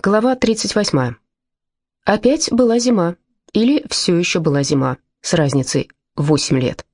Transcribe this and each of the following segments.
Глава 38. Опять была зима, или все еще была зима, с разницей 8 лет.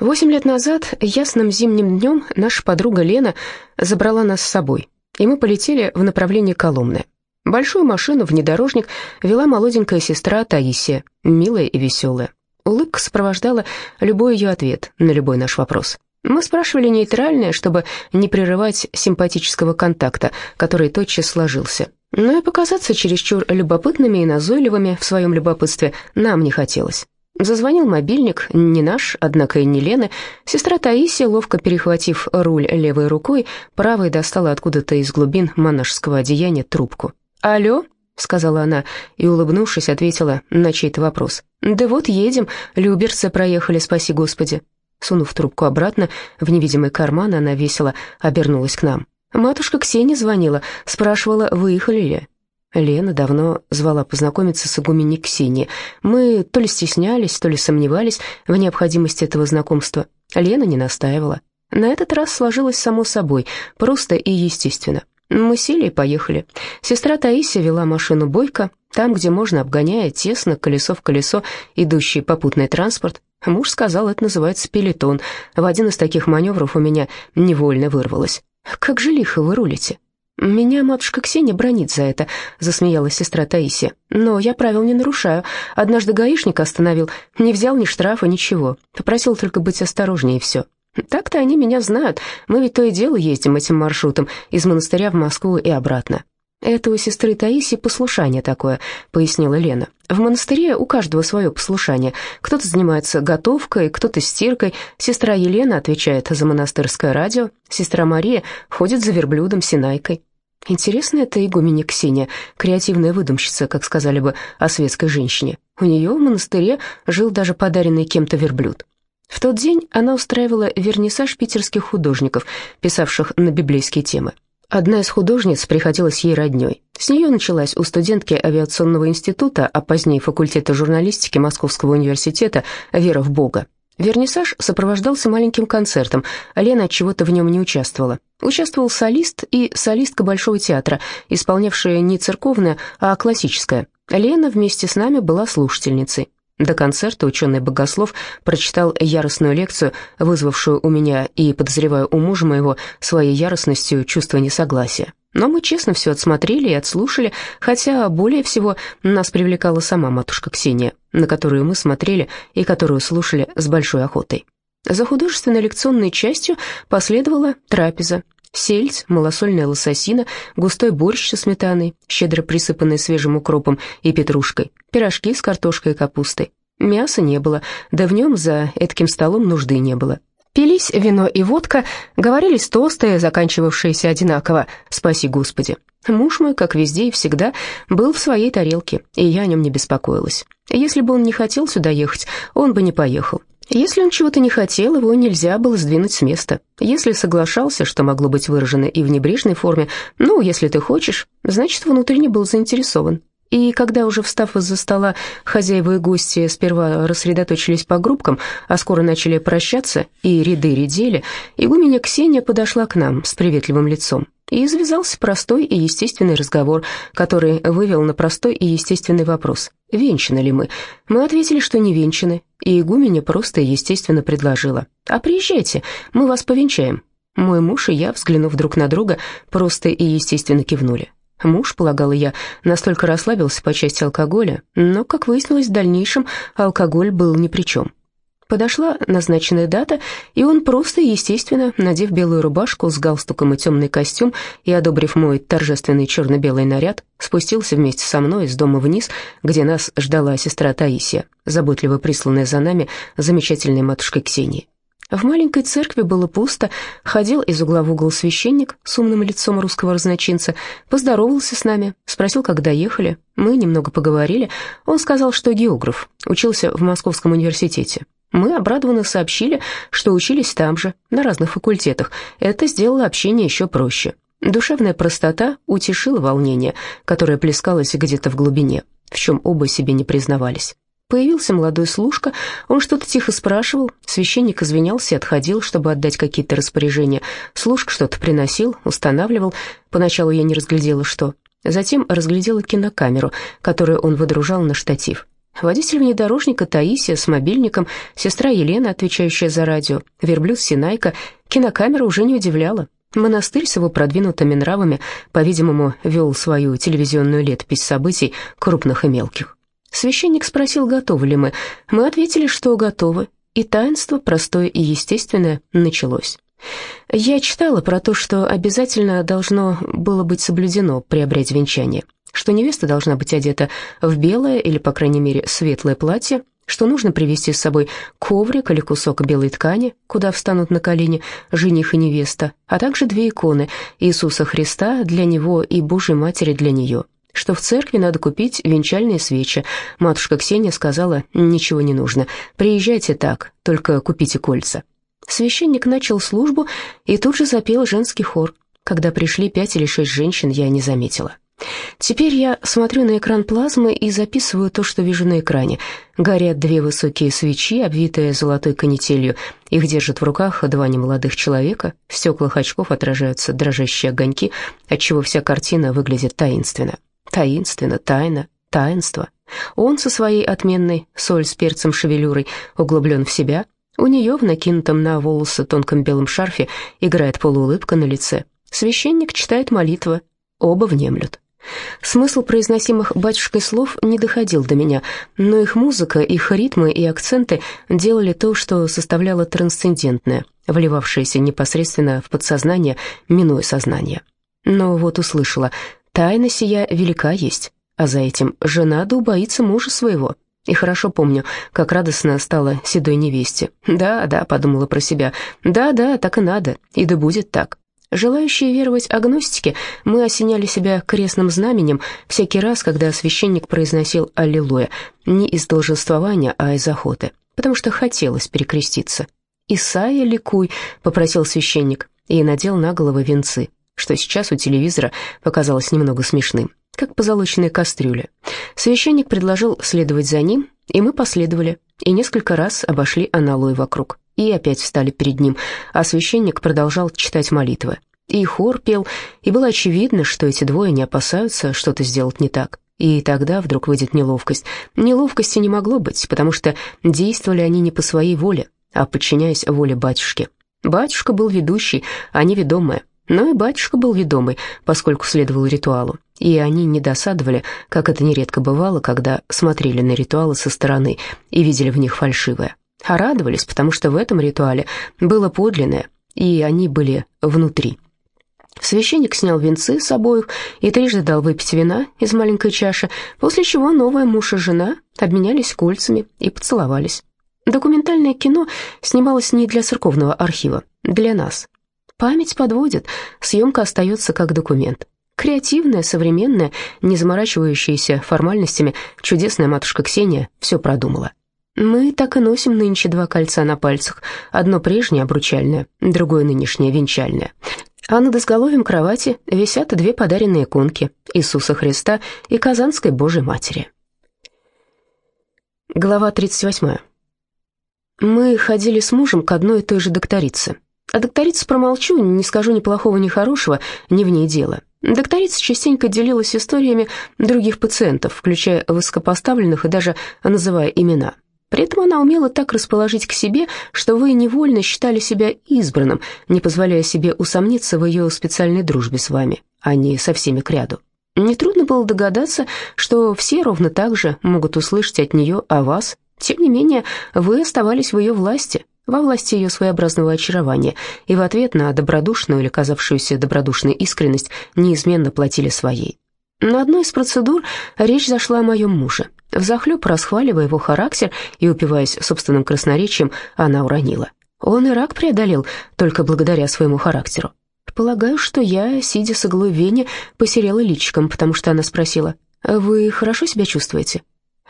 Восемь лет назад, ясным зимним днем, наша подруга Лена забрала нас с собой, и мы полетели в направлении Коломны. Большую машину, внедорожник, вела молоденькая сестра Таисия, милая и веселая. Улыбка сопровождала любой ее ответ на любой наш вопрос. Мы спрашивали нейтральное, чтобы не прерывать симпатического контакта, который тотчас сложился. Но и показаться чересчур любопытными и назойливыми в своем любопытстве нам не хотелось. Зазвонил мобильник, не наш, однако и не Лены. Сестра Таисия, ловко перехватив руль левой рукой, правой достала откуда-то из глубин монашеского одеяния трубку. «Алло?» — сказала она и, улыбнувшись, ответила на чей-то вопрос. «Да вот едем, люберцы проехали, спаси Господи». Сунув трубку обратно в невидимый карман, она весело обернулась к нам. «Матушка Ксения звонила, спрашивала, выехали ли». Лена давно звала познакомиться с игуменей Ксении. Мы то ли стеснялись, то ли сомневались в необходимости этого знакомства. Лена не настаивала. На этот раз сложилось само собой, просто и естественно. Мы сели и поехали. Сестра Таисия вела машину бойко, там, где можно, обгоняя тесно, колесо в колесо, идущий попутный транспорт. Муж сказал, это называется пелетон. В один из таких маневров у меня невольно вырвалось. «Как же лихо вы рулите!» «Меня матушка Ксения бронит за это», — засмеялась сестра Таисия. «Но я правил не нарушаю. Однажды гаишник остановил, не взял ни штрафа, ничего. Попросил только быть осторожнее и все. Так-то они меня знают. Мы ведь то и дело ездим этим маршрутом из монастыря в Москву и обратно. «Это у сестры Таисии послушание такое», — пояснила Лена. «В монастыре у каждого свое послушание. Кто-то занимается готовкой, кто-то стиркой. Сестра Елена отвечает за монастырское радио. Сестра Мария ходит за верблюдом Синайкой». Интересно, это игуменя Ксения, креативная выдумщица, как сказали бы о светской женщине. У нее в монастыре жил даже подаренный кем-то верблюд. В тот день она устраивала вернисаж питерских художников, писавших на библейские темы. Одна из художниц приходилась ей роднёй. С нее началась у студентки авиационного института, а позднее факультета журналистики Московского университета «Вера в Бога». Вернисаж сопровождался маленьким концертом, а Лена от чего-то в нем не участвовала. Участвовал солист и солистка Большого театра, исполнявшая не церковное, а классическое. Лена вместе с нами была слушательницей. До концерта ученый-богослов прочитал яростную лекцию, вызвавшую у меня и, подозреваю, у мужа моего своей яростностью чувство несогласия. Но мы честно все отсмотрели и отслушали, хотя более всего нас привлекала сама матушка Ксения, на которую мы смотрели и которую слушали с большой охотой. За художественной лекционной частью последовала трапеза, Сельдь, малосольная лососина, густой борщ со сметаной, щедро присыпанный свежим укропом и петрушкой, пирожки с картошкой и капустой. Мяса не было, да в нем за этким столом нужды не было. Пились вино и водка, говорились тосты, заканчивавшиеся одинаково «Спаси Господи». Муж мой, как везде и всегда, был в своей тарелке, и я о нем не беспокоилась. Если бы он не хотел сюда ехать, он бы не поехал. Если он чего-то не хотел, его нельзя было сдвинуть с места. Если соглашался, что могло быть выражено и в небрежной форме, ну, если ты хочешь, значит, внутренне был заинтересован. И когда уже встав из-за стола, хозяева и гости сперва рассредоточились по группкам, а скоро начали прощаться, и ряды редели, игуменя Ксения подошла к нам с приветливым лицом. И завязался простой и естественный разговор, который вывел на простой и естественный вопрос. Венчаны ли мы? Мы ответили, что не венчаны, и игуменя просто и естественно предложила. «А приезжайте, мы вас повенчаем». Мой муж и я, взглянув друг на друга, просто и естественно кивнули. Муж, полагала я, настолько расслабился по части алкоголя, но, как выяснилось в дальнейшем, алкоголь был ни при чем. Подошла назначенная дата, и он просто, естественно, надев белую рубашку с галстуком и темный костюм и одобрив мой торжественный черно-белый наряд, спустился вместе со мной из дома вниз, где нас ждала сестра Таисия, заботливо присланная за нами замечательной матушкой Ксенией. В маленькой церкви было пусто, ходил из угла в угол священник с умным лицом русского разночинца, поздоровался с нами, спросил, как доехали. Мы немного поговорили. Он сказал, что географ, учился в Московском университете. Мы обрадованно сообщили, что учились там же, на разных факультетах. Это сделало общение еще проще. Душевная простота утешила волнение, которое плескалось где-то в глубине, в чем оба себе не признавались. Появился молодой служка, он что-то тихо спрашивал, священник извинялся и отходил, чтобы отдать какие-то распоряжения. Служка что-то приносил, устанавливал, поначалу я не разглядела, что. Затем разглядела кинокамеру, которую он выдружал на штатив. Водитель внедорожника Таисия с мобильником, сестра Елена, отвечающая за радио, верблюд Синайка. Кинокамера уже не удивляла. Монастырь с его продвинутыми нравами, по-видимому, вел свою телевизионную летопись событий, крупных и мелких. Священник спросил, готовы ли мы. Мы ответили, что готовы, и таинство, простое и естественное, началось. Я читала про то, что обязательно должно было быть соблюдено при обряде венчания, что невеста должна быть одета в белое или, по крайней мере, светлое платье, что нужно привезти с собой коврик или кусок белой ткани, куда встанут на колени жених и невеста, а также две иконы Иисуса Христа для него и Божьей Матери для нее, что в церкви надо купить венчальные свечи. Матушка Ксения сказала, ничего не нужно, приезжайте так, только купите кольца. Священник начал службу и тут же запел женский хор. Когда пришли пять или шесть женщин, я не заметила. Теперь я смотрю на экран плазмы и записываю то, что вижу на экране. Горят две высокие свечи, обвитые золотой канителью. Их держат в руках два немолодых человека. В стеклах очков отражаются дрожащие огоньки, отчего вся картина выглядит таинственно. Таинственно, тайна, таинство. Он со своей отменной соль с перцем шевелюрой углублен в себя — у нее в накинутом на волосы тонком белом шарфе играет полуулыбка на лице. Священник читает молитвы, оба внемлют. Смысл произносимых батюшкой слов не доходил до меня, но их музыка, их ритмы и акценты делали то, что составляло трансцендентное, вливавшееся непосредственно в подсознание, минуя сознание. Но вот услышала, тайна сия велика есть, а за этим жена да убоится мужа своего. И хорошо помню, как радостно стала седой невесте. «Да, да», — подумала про себя, «да, да, так и надо, и да будет так». Желающие веровать агностике, мы осеняли себя крестным знаменем всякий раз, когда священник произносил «Аллилуйя», не из долженствования, а из охоты, потому что хотелось перекреститься. «Исайя, ликуй», — попросил священник, и надел на голову венцы, что сейчас у телевизора показалось немного смешным как позолоченные кастрюли. Священник предложил следовать за ним, и мы последовали, и несколько раз обошли аналой вокруг, и опять встали перед ним, а священник продолжал читать молитвы. И хор пел, и было очевидно, что эти двое не опасаются что-то сделать не так. И тогда вдруг выйдет неловкость. Неловкости не могло быть, потому что действовали они не по своей воле, а подчиняясь воле батюшки. Батюшка был ведущий, а не ведомая. Но и батюшка был ведомый, поскольку следовал ритуалу и они не досадовали, как это нередко бывало, когда смотрели на ритуалы со стороны и видели в них фальшивое, а радовались, потому что в этом ритуале было подлинное, и они были внутри. Священник снял венцы с обоих и трижды дал выпить вина из маленькой чаши, после чего новая муж и жена обменялись кольцами и поцеловались. Документальное кино снималось не для церковного архива, для нас. Память подводит, съемка остается как документ. Креативная, современная, не заморачивающаяся формальностями, чудесная матушка Ксения все продумала. Мы так и носим нынче два кольца на пальцах, одно прежнее обручальное, другое нынешнее венчальное. А над изголовьем кровати висят две подаренные иконки Иисуса Христа и Казанской Божьей Матери. Глава 38. Мы ходили с мужем к одной и той же докторице. А докторице промолчу, не скажу ни плохого, ни хорошего, не в ней дело. Докторица частенько делилась историями других пациентов, включая высокопоставленных и даже называя имена. При этом она умела так расположить к себе, что вы невольно считали себя избранным, не позволяя себе усомниться в ее специальной дружбе с вами, а не со всеми к ряду. Нетрудно было догадаться, что все ровно так же могут услышать от нее о вас. Тем не менее, вы оставались в ее власти, во власти ее своеобразного очарования, и в ответ на добродушную или казавшуюся добродушной искренность неизменно платили своей. На одной из процедур речь зашла о моем муже. Взахлеб расхваливая его характер и упиваясь собственным красноречием, она уронила. Он и рак преодолел только благодаря своему характеру. Полагаю, что я, сидя с иглой в вене, посерела личиком, потому что она спросила, «Вы хорошо себя чувствуете?»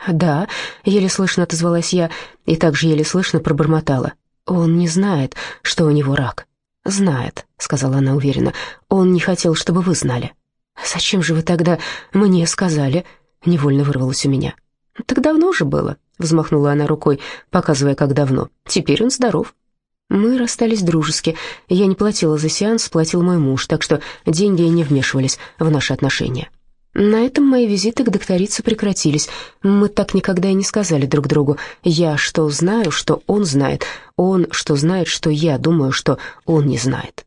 «Да», — еле слышно отозвалась я, и также еле слышно пробормотала. «Он не знает, что у него рак». «Знает», — сказала она уверенно. «Он не хотел, чтобы вы знали». «Зачем же вы тогда мне сказали?» — невольно вырвалось у меня. «Так давно же было», — взмахнула она рукой, показывая, как давно. «Теперь он здоров». Мы расстались дружески. Я не платила за сеанс, платил мой муж, так что деньги не вмешивались в наши отношения. На этом мои визиты к докторице прекратились. Мы так никогда и не сказали друг другу. Я что знаю, что он знает. Он что знает, что я думаю, что он не знает.